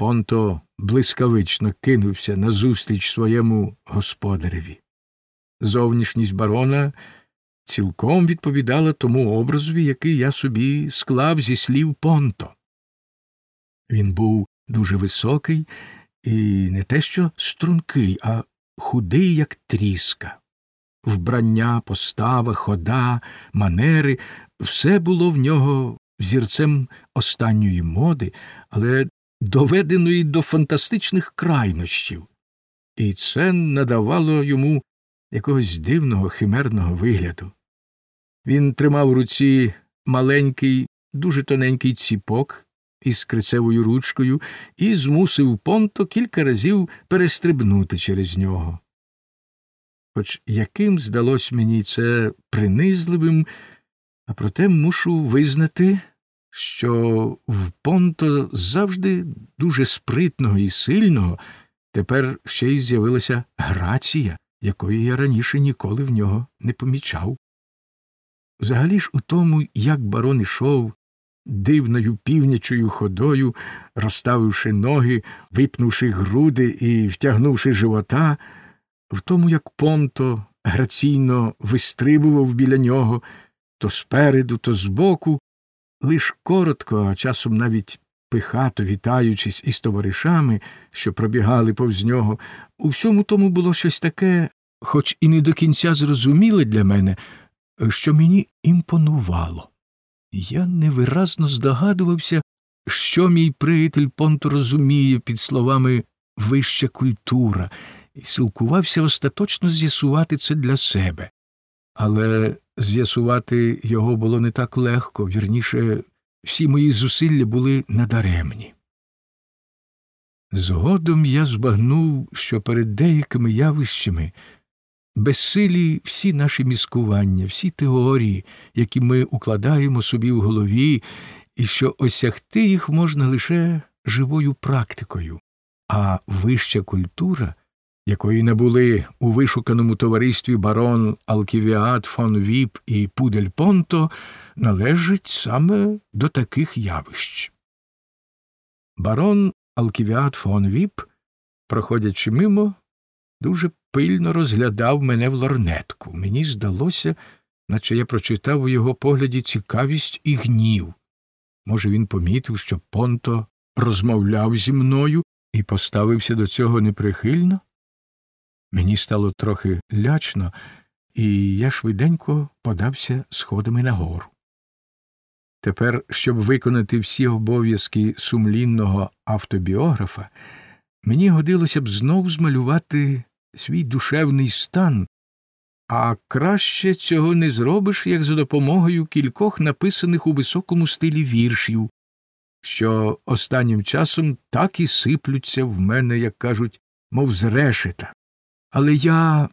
Понто блискавично кинувся назустріч своєму господареві. Зовнішність барона цілком відповідала тому образові, який я собі склав зі слів Понто. Він був дуже високий і не те що стрункий, а худий, як тріска. Вбрання, постава, хода, манери все було в нього взірцем останньої моди, але доведеної до фантастичних крайнощів, і це надавало йому якогось дивного химерного вигляду. Він тримав у руці маленький, дуже тоненький ціпок із крицевою ручкою і змусив понто кілька разів перестрибнути через нього. Хоч яким здалось мені це принизливим, а проте мушу визнати, що в понто завжди дуже спритного і сильного тепер ще й з'явилася грація, якої я раніше ніколи в нього не помічав. Взагалі ж у тому, як барон ішов дивною півнячою ходою, розставивши ноги, випнувши груди і втягнувши живота, в тому, як понто граційно вистрибував біля нього то спереду, то збоку, лиш коротко, а часом навіть пихато вітаючись із товаришами, що пробігали повз нього, у всьому тому було щось таке, хоч і не до кінця зрозуміле для мене, що мені імпонувало. Я невиразно здогадувався, що мій приятель Понто розуміє під словами вища культура, і силкувався остаточно з'ясувати це для себе. Але з'ясувати його було не так легко, вірніше, всі мої зусилля були надаремні. Згодом я збагнув, що перед деякими явищами безсилі всі наші міскування, всі теорії, які ми укладаємо собі в голові, і що осягти їх можна лише живою практикою, а вища культура якої не були у вишуканому товаристві барон Алківіад фон Віп і Пудель Понто, належить саме до таких явищ. Барон Алківіад фон Віп, проходячи мимо, дуже пильно розглядав мене в лорнетку. Мені здалося, наче я прочитав у його погляді цікавість і гнів. Може, він помітив, що Понто розмовляв зі мною і поставився до цього неприхильно? Мені стало трохи лячно, і я швиденько подався сходами нагору. Тепер, щоб виконати всі обов'язки сумлінного автобіографа, мені годилося б знов змалювати свій душевний стан, а краще цього не зробиш, як за допомогою кількох написаних у високому стилі віршів, що останнім часом так і сиплються в мене, як кажуть, мов з решета. Але я